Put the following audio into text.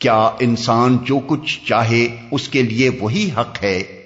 کیا انسان جو کچھ چاہے اس کے لیے وہی حق ہے؟